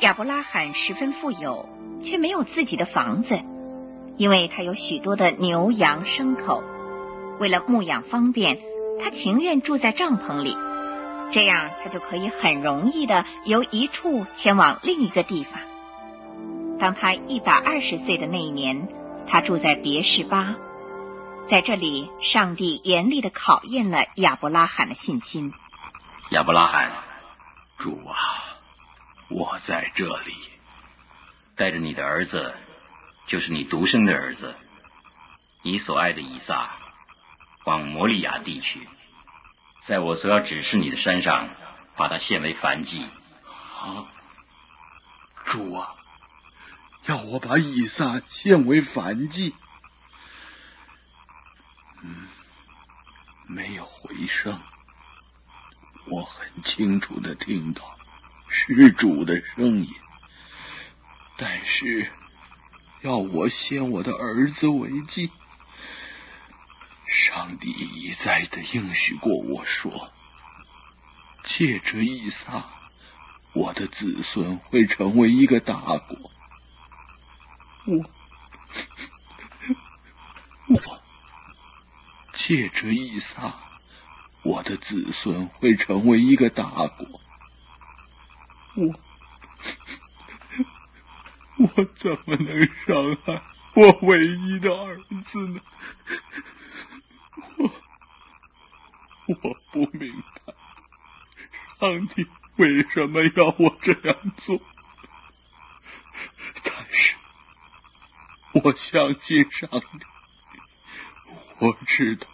亚伯拉罕十分富有，却没有自己的房子，因为他有许多的牛羊牲口，为了牧养方便，他情愿住在帐篷里，这样他就可以很容易的由一处前往另一个地方。当他一百二十岁的那一年，他住在别是巴，在这里，上帝严厉的考验了亚伯拉罕的信心。亚伯拉罕，主啊，我在这里，带着你的儿子，就是你独生的儿子，你所爱的以撒，往摩利亚地区，在我所要指示你的山上，把他献为燔祭。啊，主啊，要我把以撒献为燔祭？嗯，没有回声。我很清楚的听到施主的声音，但是要我献我的儿子为祭，上帝一再的应许过我说，借着以撒，我的子孙会成为一个大国。我，我借着以撒。我的子孙会成为一个大国，我我怎么能伤害我唯一的儿子呢？我我不明白，上帝为什么要我这样做？但是我相信上帝，我知道。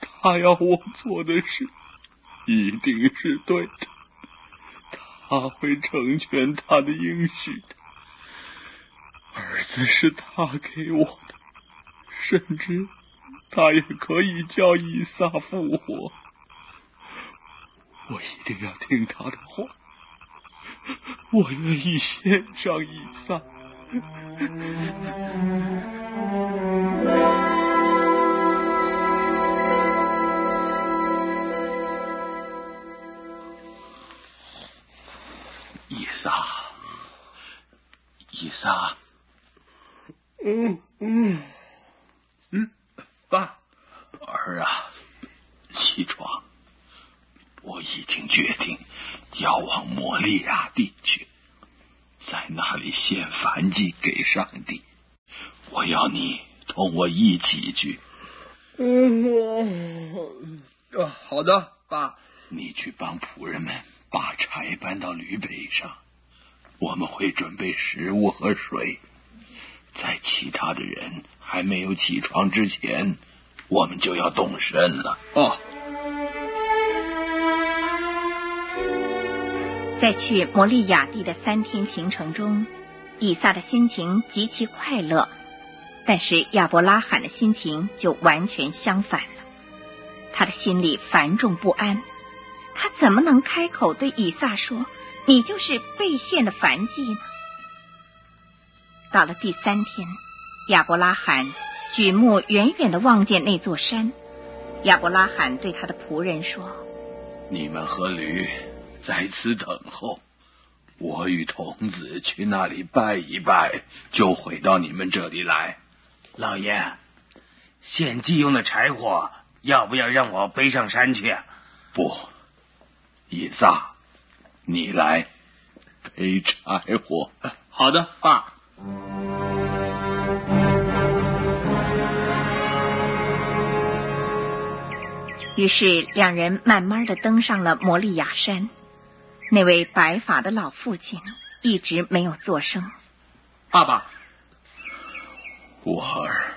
他要我做的事一定是对的，他会成全他的应许的。儿子是他给我的，甚至他也可以叫以撒复活。我一定要听他的话，我愿意献上以撒。伊莎，嗯嗯嗯，爸，儿啊，起床！我已经决定要往摩利亚地去，在那里献燔祭给上帝。我要你同我一起去。嗯，好的，爸。你去帮仆人们把柴搬到驴背上。我们会准备食物和水，在其他的人还没有起床之前，我们就要动身了。哦，在去摩利亚地的三天行程中，以撒的心情极其快乐，但是亚伯拉罕的心情就完全相反了。他的心里繁重不安，他怎么能开口对以撒说？你就是被献的凡祭呢。到了第三天，亚伯拉罕举目远远的望见那座山。亚伯拉罕对他的仆人说：“你们和驴在此等候，我与童子去那里拜一拜，就回到你们这里来。”老爷，献祭用的柴火要不要让我背上山去？不，以撒。你来背柴火。好的，爸。于是两人慢慢的登上了摩利亚山。那位白发的老父亲一直没有作声。爸爸，我儿，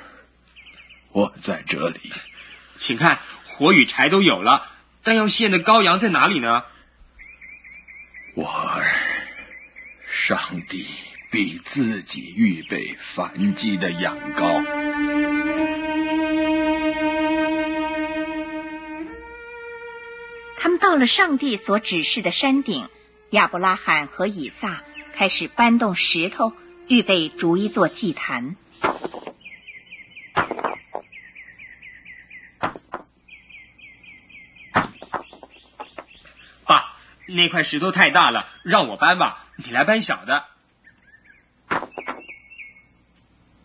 我在这里。请看，火与柴都有了，但要献的羔羊在哪里呢？我儿，上帝比自己预备反击的羊羔。他们到了上帝所指示的山顶，亚伯拉罕和以撒开始搬动石头，预备逐一座祭坛。那块石头太大了，让我搬吧。你来搬小的。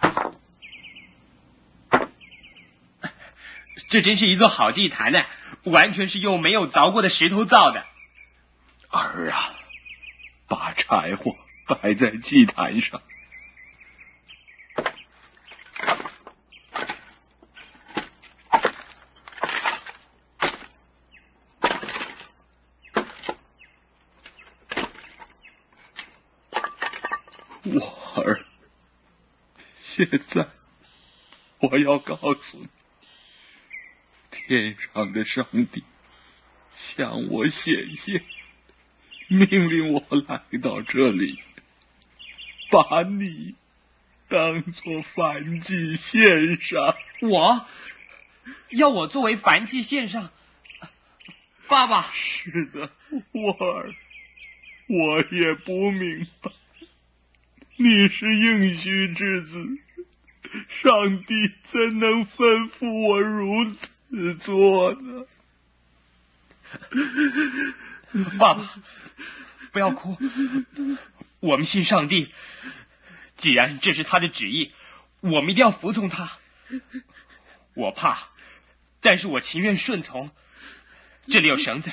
这真是一座好祭坛呢，完全是用没有凿过的石头造的。儿啊，把柴火摆在祭坛上。我儿，现在我要告诉你。天上的上帝向我显现，命令我来到这里，把你当做凡祭献上。我要我作为凡祭献上，爸爸。是的，我儿，我也不明白，你是应许之子，上帝怎能吩咐我如此？做呢，爸爸，不要哭。我们信上帝，既然这是他的旨意，我们一定要服从他。我怕，但是我情愿顺从。这里有绳子，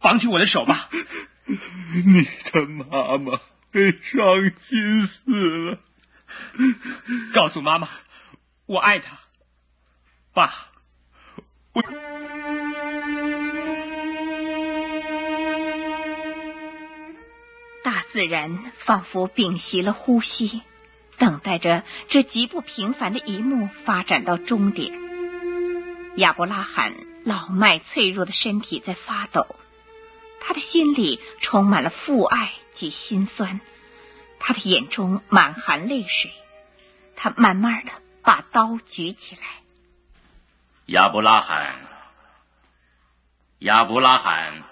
绑起我的手吧。你的妈妈会伤心死了。告诉妈妈，我爱她，爸。我大自然仿佛屏息了呼吸，等待着这极不平凡的一幕发展到终点。亚伯拉罕老迈脆弱的身体在发抖，他的心里充满了父爱及心酸，他的眼中满含泪水。他慢慢的把刀举起来。亚伯拉罕，亚伯拉罕，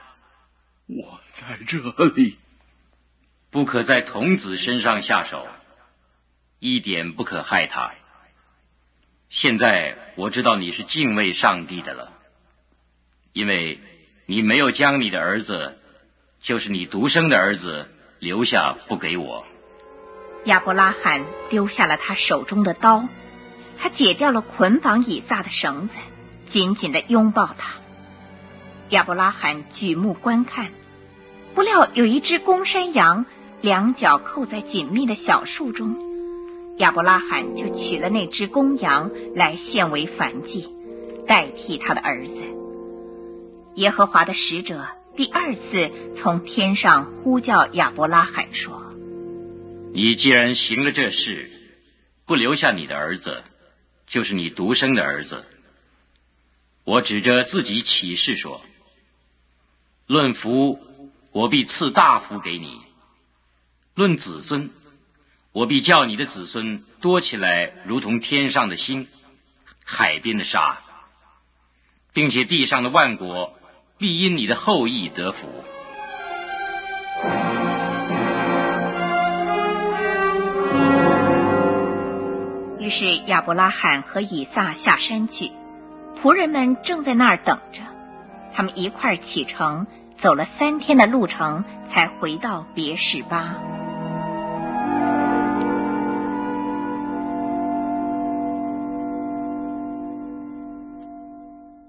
我在这里，不可在童子身上下手，一点不可害他。现在我知道你是敬畏上帝的了，因为你没有将你的儿子，就是你独生的儿子留下不给我。亚伯拉罕丢下了他手中的刀。他解掉了捆绑以撒的绳子，紧紧的拥抱他。亚伯拉罕举目观看，不料有一只公山羊，两脚扣在紧密的小树中。亚伯拉罕就取了那只公羊来献为燔祭，代替他的儿子。耶和华的使者第二次从天上呼叫亚伯拉罕说：“你既然行了这事，不留下你的儿子。”就是你独生的儿子，我指着自己起誓说：论福，我必赐大福给你；论子孙，我必叫你的子孙多起来，如同天上的星、海边的沙，并且地上的万国必因你的后裔得福。于是亚伯拉罕和以撒下山去，仆人们正在那儿等着。他们一块儿启程，走了三天的路程，才回到别是巴。